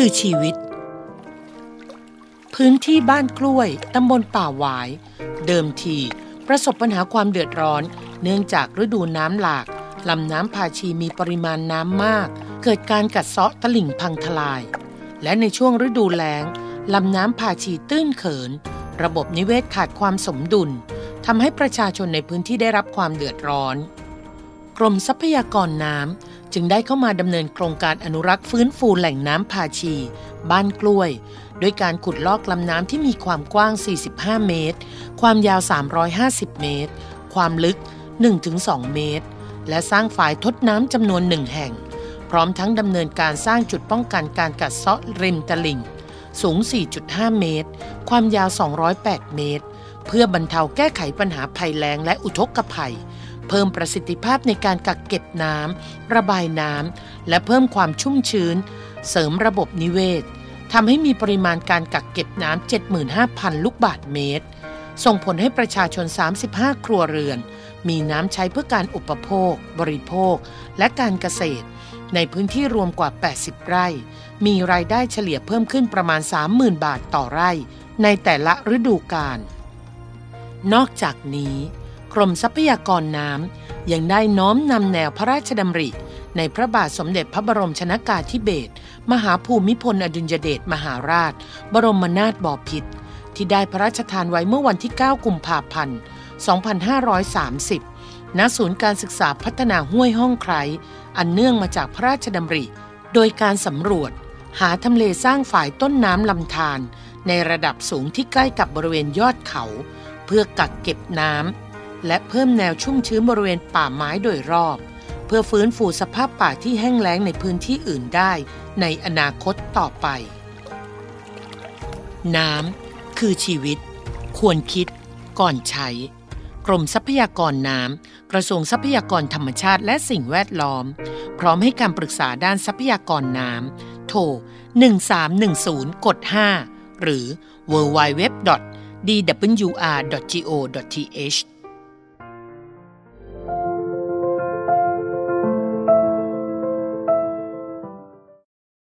คือชีวิต พื้นที่บ้านกล้วยตำบลป่าหวาย เดิมทีประสบปัญหาความเดือดร้อน เนื่องจากฤดูน้ำหลากลำน้ำพาชีมีปริมาณน้ำมาก เกิดการกัดเซาะตลิ่งพังทลาย และในช่วงฤดูแล้งลำน้ำพาชีตื้นเขิน ระบบนิเวศขาดความสมดุลทำให้ประชาชนในพื้นที่ได้รับความเดือดร้อน กรมทรัพยากรน้ำ จึงได้เข้ามาดำเนินโครงการอนุรักษ์ฟื้นฟูแหล่งน้ำพาชี บ้านกล้วย ด้วยการขุดลอกลำน้ำที่มีความกว้าง 45 เมตร ความยาว 350 เมตร ความลึก 1-2 เมตร และสร้างฝายทดน้ำจำนวนหนึ่งแห่ง พร้อมทั้งดำเนินการสร้างจุดป้องกันการกัดเซาะริมตลิ่ง สูง 4.5 เมตร ความยาว 208 เมตร เพื่อบรรเทาแก้ไขปัญหาภัยแล้งและอุทกภัย เพิ่มประสิทธิภาพในการกักเก็บน้ำระบายน้ำและเพิ่มความชุ่มชื้น เสริมระบบนิเวศทำให้มีปริมาณการกักเก็บน้ำ75,000 ลูกบาทเมตร ส่งผลให้ประชาชน 35 ครัวเรือน มีน้ำใช้เพื่อการอุปโภค บริโภค และการเกษตร ในพื้นที่รวมกว่า 80 ไร่ มีรายได้เฉลี่ยเพิ่มขึ้นประมาณ 30,000 บาทต่อไร่ ในแต่ละฤดูกาล นอกจากนี้กรมทรัพยากรน้ำยังได้น้อมนำแนวพระราชดำริ ในพระบาทสมเด็จพระบรมชนากาธิเบศรมหาภูมิพลอดุลยเดชมหาราช บรมนาถบพิตรที่ได้พระราชทานไว้เมื่อวันที่ 9 กุมภาพันธ์ 2530 ณ ศูนย์การศึกษาพัฒนาห้วยห้องไครอันเนื่องมาจากพระราชดำริ โดยการสำรวจ หาทำเลสร้างฝ่ายต้นน้ำลำธารในระดับสูงที่ใกล้กับบริเวณยอดเขา เพื่อกักเก็บน้ำและเพิ่มแนวชุ่มชื้นบริเวณป่าไม้โดยรอบ เพื่อฟื้นฟูสภาพป่าที่แห้งแล้งในพื้นที่อื่นได้ในอนาคตต่อไป น้ำคือชีวิต ควรคิดก่อนใช้ กรมทรัพยากรน้ำกระทรวงทรัพยากรธรรมชาติและสิ่งแวดล้อม พร้อมให้การปรึกษาด้านทรัพยากรน้ำโทร 1310กด5หรือ dwr.go.th